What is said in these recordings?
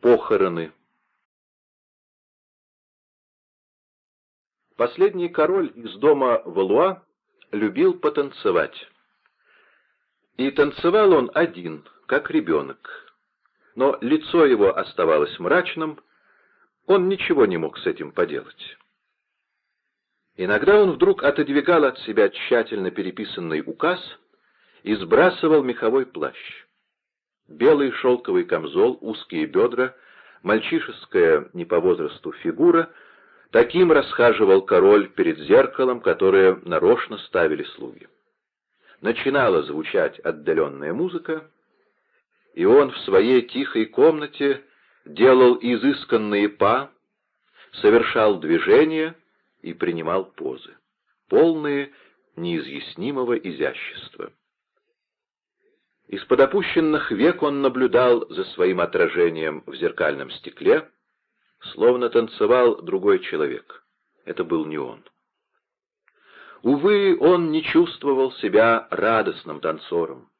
Похороны. Последний король из дома Валуа любил потанцевать. И танцевал он один, как ребенок. Но лицо его оставалось мрачным, он ничего не мог с этим поделать. Иногда он вдруг отодвигал от себя тщательно переписанный указ и сбрасывал меховой плащ. Белый шелковый камзол, узкие бедра, мальчишеская не по возрасту фигура — Таким расхаживал король перед зеркалом, которое нарочно ставили слуги. Начинала звучать отдаленная музыка, и он в своей тихой комнате делал изысканные па, совершал движения и принимал позы, полные неизъяснимого изящества. Из-под опущенных век он наблюдал за своим отражением в зеркальном стекле, словно танцевал другой человек. Это был не он. Увы, он не чувствовал себя радостным танцором.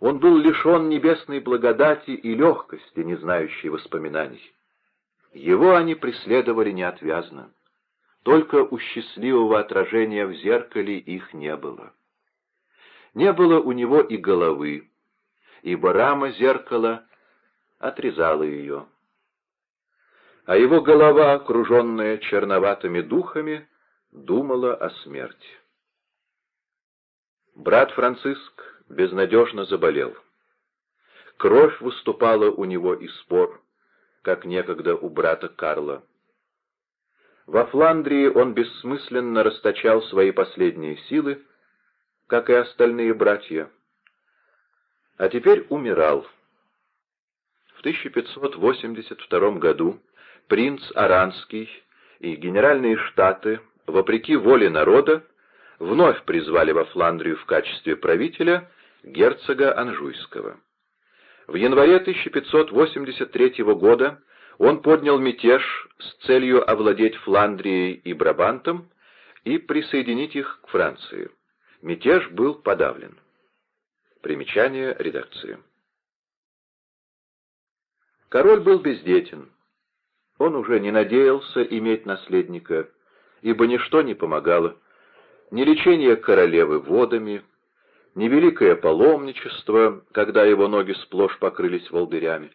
Он был лишен небесной благодати и легкости, не знающей воспоминаний. Его они преследовали неотвязно. Только у счастливого отражения в зеркале их не было. Не было у него и головы, ибо рама зеркала отрезала ее а его голова, окруженная черноватыми духами, думала о смерти. Брат Франциск безнадежно заболел. Кровь выступала у него из спор, как некогда у брата Карла. Во Фландрии он бессмысленно расточал свои последние силы, как и остальные братья. А теперь умирал. В 1582 году принц Аранский и генеральные штаты, вопреки воле народа, вновь призвали во Фландрию в качестве правителя герцога Анжуйского. В январе 1583 года он поднял мятеж с целью овладеть Фландрией и Брабантом и присоединить их к Франции. Мятеж был подавлен. Примечание редакции. Король был бездетен. Он уже не надеялся иметь наследника, ибо ничто не помогало. Ни лечение королевы водами, ни великое паломничество, когда его ноги сплошь покрылись волдырями,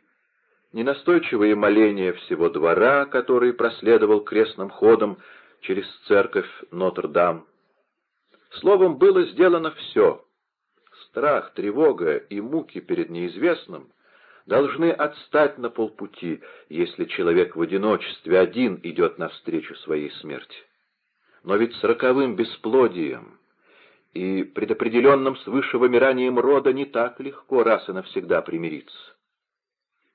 ни настойчивые моления всего двора, который проследовал крестным ходом через церковь Нотр-Дам. Словом, было сделано все. Страх, тревога и муки перед неизвестным должны отстать на полпути, если человек в одиночестве один идет навстречу своей смерти. Но ведь с роковым бесплодием и предопределенным свыше вымиранием рода не так легко раз и навсегда примириться.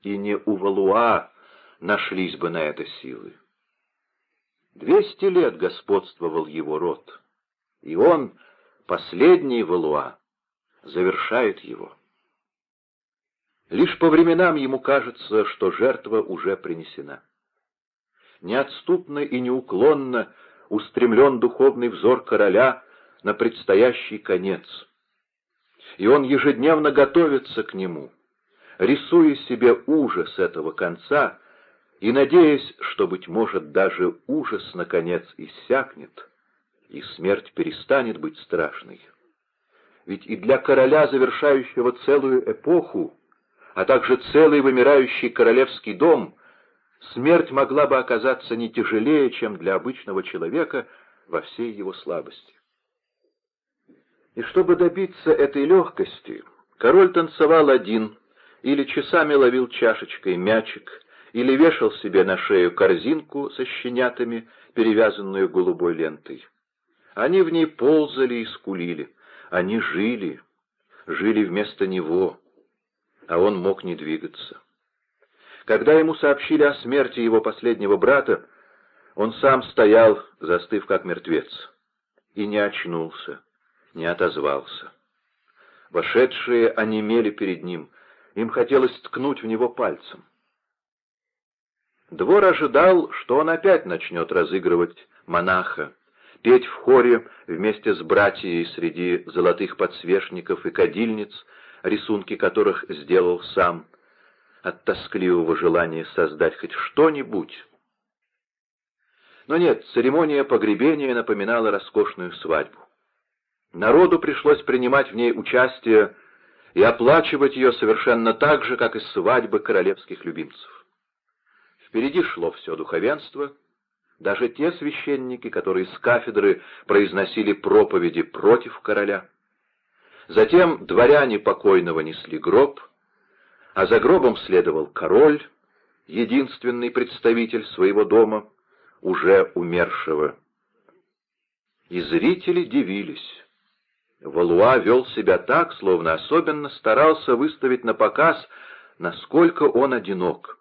И не у Валуа нашлись бы на это силы. Двести лет господствовал его род, и он, последний Валуа, завершает его. Лишь по временам ему кажется, что жертва уже принесена. Неотступно и неуклонно устремлен духовный взор короля на предстоящий конец. И он ежедневно готовится к нему, рисуя себе ужас этого конца и надеясь, что, быть может, даже ужас, наконец, иссякнет, и смерть перестанет быть страшной. Ведь и для короля, завершающего целую эпоху, а также целый вымирающий королевский дом, смерть могла бы оказаться не тяжелее, чем для обычного человека во всей его слабости. И чтобы добиться этой легкости, король танцевал один, или часами ловил чашечкой мячик, или вешал себе на шею корзинку со щенятами, перевязанную голубой лентой. Они в ней ползали и скулили, они жили, жили вместо него, а он мог не двигаться. Когда ему сообщили о смерти его последнего брата, он сам стоял, застыв как мертвец, и не очнулся, не отозвался. Вошедшие онемели перед ним, им хотелось ткнуть в него пальцем. Двор ожидал, что он опять начнет разыгрывать монаха, петь в хоре вместе с братьями среди золотых подсвечников и кадильниц, рисунки которых сделал сам. от тоскливого желания создать хоть что-нибудь. Но нет, церемония погребения напоминала роскошную свадьбу. Народу пришлось принимать в ней участие и оплачивать ее совершенно так же, как и свадьбы королевских любимцев. Впереди шло все духовенство, даже те священники, которые с кафедры произносили проповеди против короля. Затем дворяне покойного несли гроб, а за гробом следовал король, единственный представитель своего дома, уже умершего. И зрители дивились. Валуа вел себя так, словно особенно старался выставить на показ, насколько он одинок.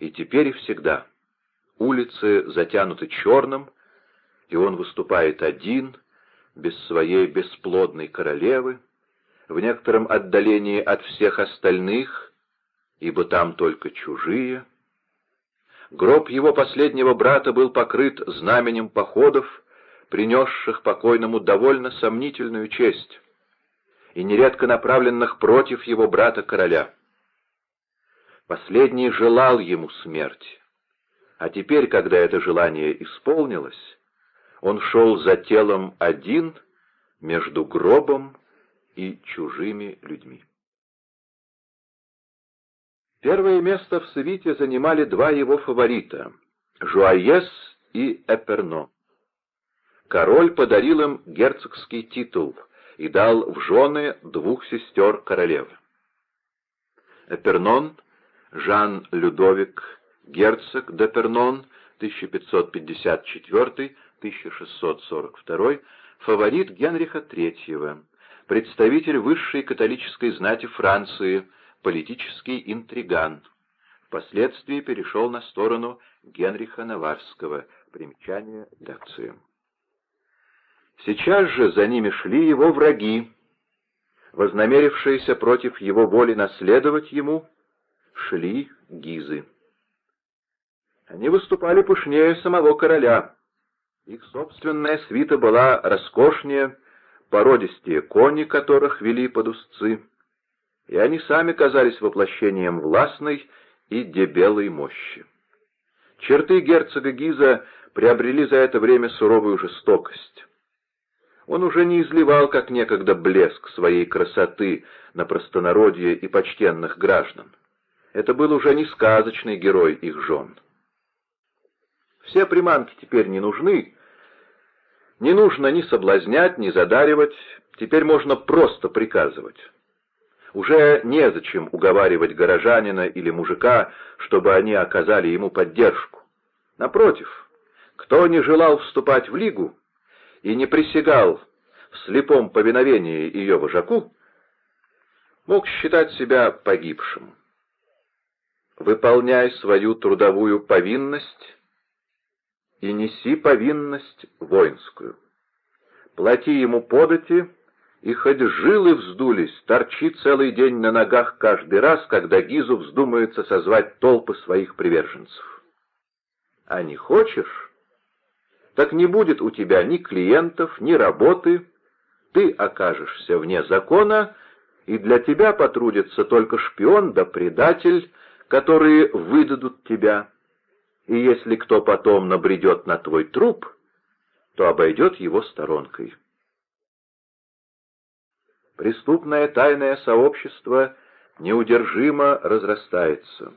И теперь и всегда. Улицы затянуты черным, и он выступает один, без своей бесплодной королевы, в некотором отдалении от всех остальных, ибо там только чужие. Гроб его последнего брата был покрыт знаменем походов, принесших покойному довольно сомнительную честь, и нередко направленных против его брата-короля. Последний желал ему смерти, а теперь, когда это желание исполнилось, он шел за телом один между гробом и чужими людьми. Первое место в свите занимали два его фаворита — Жуаес и Эперно король подарил им герцогский титул и дал в жены двух сестер королевы. Эпернон, Жан Людовик, герцог де Пернон, 1554-1642, фаворит Генриха III, представитель высшей католической знати Франции, политический интриган. Впоследствии перешел на сторону Генриха Наварского. Примечание лекции. Сейчас же за ними шли его враги, вознамерившиеся против его воли наследовать ему, шли гизы. Они выступали пышнее самого короля. Их собственная свита была роскошнее, породистее кони, которых вели под узцы, и они сами казались воплощением властной и дебелой мощи. Черты герцога Гиза приобрели за это время суровую жестокость. Он уже не изливал, как некогда, блеск своей красоты на простонародье и почтенных граждан. Это был уже не сказочный герой их жен. Все приманки теперь не нужны. Не нужно ни соблазнять, ни задаривать, теперь можно просто приказывать. Уже незачем уговаривать горожанина или мужика, чтобы они оказали ему поддержку. Напротив, кто не желал вступать в лигу, и не присягал в слепом повиновении ее вожаку, мог считать себя погибшим. Выполняй свою трудовую повинность и неси повинность воинскую. Плати ему подати, и хоть жилы вздулись, торчи целый день на ногах каждый раз, когда Гизу вздумается созвать толпы своих приверженцев. А не хочешь, так не будет у тебя ни клиентов, ни работы, ты окажешься вне закона, и для тебя потрудится только шпион да предатель, которые выдадут тебя. И если кто потом набредет на твой труп, то обойдет его сторонкой. Преступное тайное сообщество неудержимо разрастается.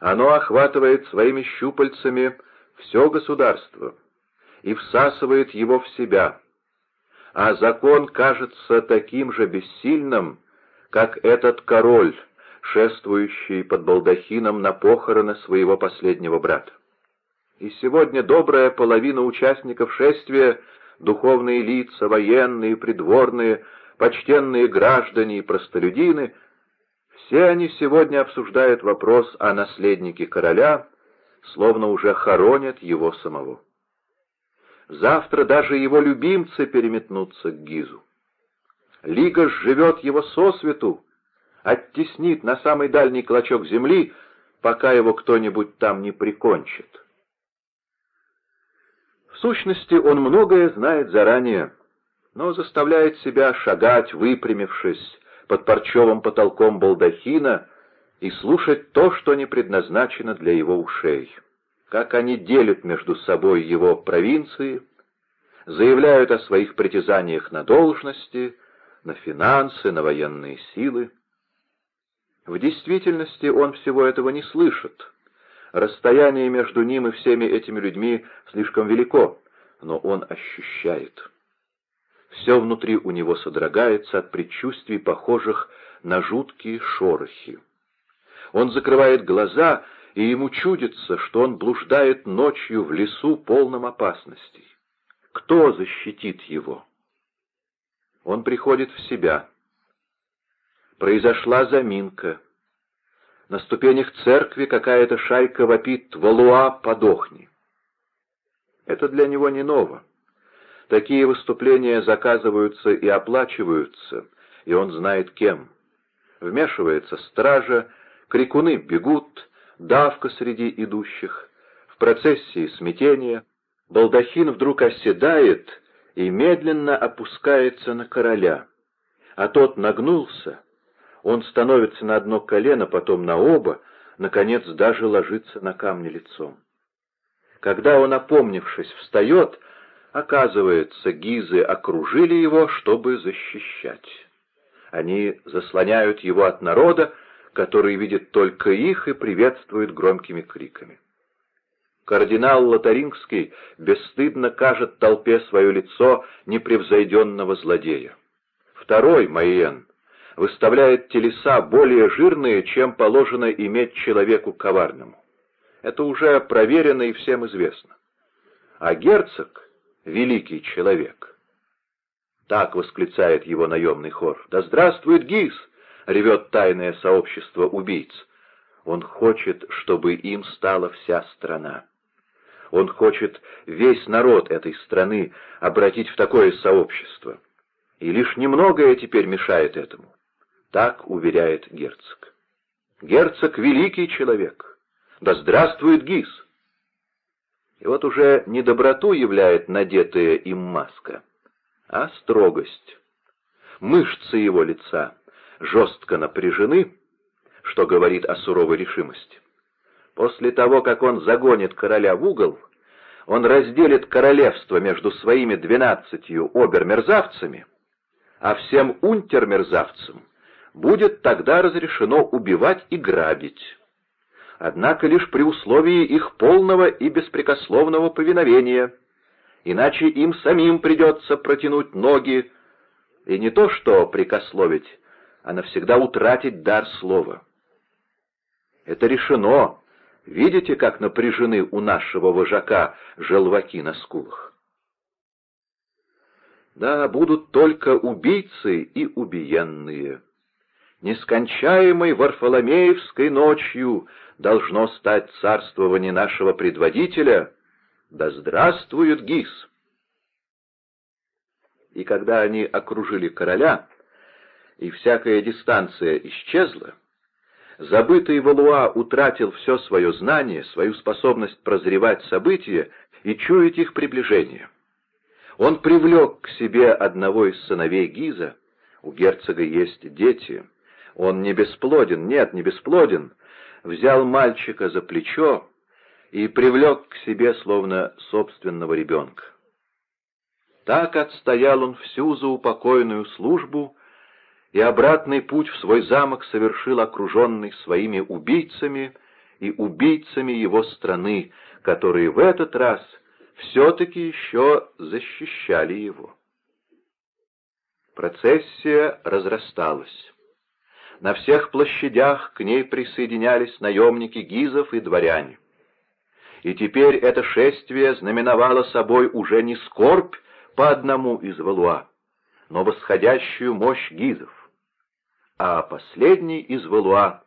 Оно охватывает своими щупальцами все государство — и всасывает его в себя, а закон кажется таким же бессильным, как этот король, шествующий под балдахином на похороны своего последнего брата. И сегодня добрая половина участников шествия, духовные лица, военные, придворные, почтенные граждане и простолюдины, все они сегодня обсуждают вопрос о наследнике короля, словно уже хоронят его самого. Завтра даже его любимцы переметнутся к Гизу. Лига живет его сосвету, оттеснит на самый дальний клочок земли, пока его кто-нибудь там не прикончит. В сущности, он многое знает заранее, но заставляет себя шагать, выпрямившись, под парчевым потолком балдахина, и слушать то, что не предназначено для его ушей. Как они делят между собой его провинции, заявляют о своих притязаниях на должности, на финансы, на военные силы. В действительности он всего этого не слышит. Расстояние между ним и всеми этими людьми слишком велико, но он ощущает. Все внутри у него содрогается от предчувствий, похожих на жуткие шорохи. Он закрывает глаза, и ему чудится, что он блуждает ночью в лесу, полном опасностей. Кто защитит его? Он приходит в себя. Произошла заминка. На ступенях церкви какая-то шайка вопит «Валуа, подохни!». Это для него не ново. Такие выступления заказываются и оплачиваются, и он знает кем. Вмешивается стража, крикуны бегут, давка среди идущих, в процессии смятения, балдахин вдруг оседает и медленно опускается на короля, а тот нагнулся, он становится на одно колено, потом на оба, наконец даже ложится на камни лицом. Когда он, опомнившись, встает, оказывается, гизы окружили его, чтобы защищать. Они заслоняют его от народа, который видит только их и приветствует громкими криками. Кардинал Лотарингский бесстыдно кажет толпе свое лицо непревзойденного злодея. Второй, Майен, выставляет телеса более жирные, чем положено иметь человеку коварному. Это уже проверено и всем известно. А герцог — великий человек. Так восклицает его наемный хор. «Да здравствует Гиз!» — ревет тайное сообщество убийц. Он хочет, чтобы им стала вся страна. Он хочет весь народ этой страны обратить в такое сообщество. И лишь немногое теперь мешает этому. Так уверяет герцог. Герцог — великий человек. Да здравствует Гиз! И вот уже не доброту являет надетая им маска, а строгость. Мышцы его лица жестко напряжены, что говорит о суровой решимости. После того, как он загонит короля в угол, он разделит королевство между своими двенадцатью обермерзавцами, а всем унтермерзавцам будет тогда разрешено убивать и грабить. Однако лишь при условии их полного и беспрекословного повиновения, иначе им самим придется протянуть ноги, и не то что прикословить, а навсегда утратить дар слова. Это решено. Видите, как напряжены у нашего вожака желваки на скулах? Да, будут только убийцы и убиенные. Нескончаемой Варфоломеевской ночью должно стать царствование нашего предводителя. Да здравствует Гис! И когда они окружили короля, и всякая дистанция исчезла, забытый Валуа утратил все свое знание, свою способность прозревать события и чуять их приближение. Он привлек к себе одного из сыновей Гиза, у герцога есть дети, он не бесплоден, нет, не бесплоден, взял мальчика за плечо и привлек к себе словно собственного ребенка. Так отстоял он всю заупокойную службу, и обратный путь в свой замок совершил окруженный своими убийцами и убийцами его страны, которые в этот раз все-таки еще защищали его. Процессия разрасталась. На всех площадях к ней присоединялись наемники гизов и дворяне. И теперь это шествие знаменовало собой уже не скорбь по одному из Валуа, но восходящую мощь гизов а последний из Валуа,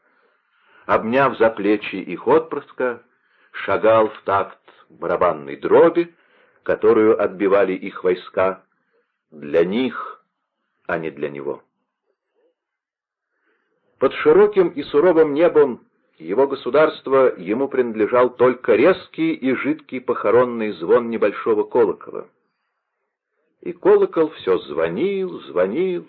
обняв за плечи их отпрыска, шагал в такт барабанной дроби, которую отбивали их войска, для них, а не для него. Под широким и суровым небом его государства ему принадлежал только резкий и жидкий похоронный звон небольшого колокола. И колокол все звонил, звонил,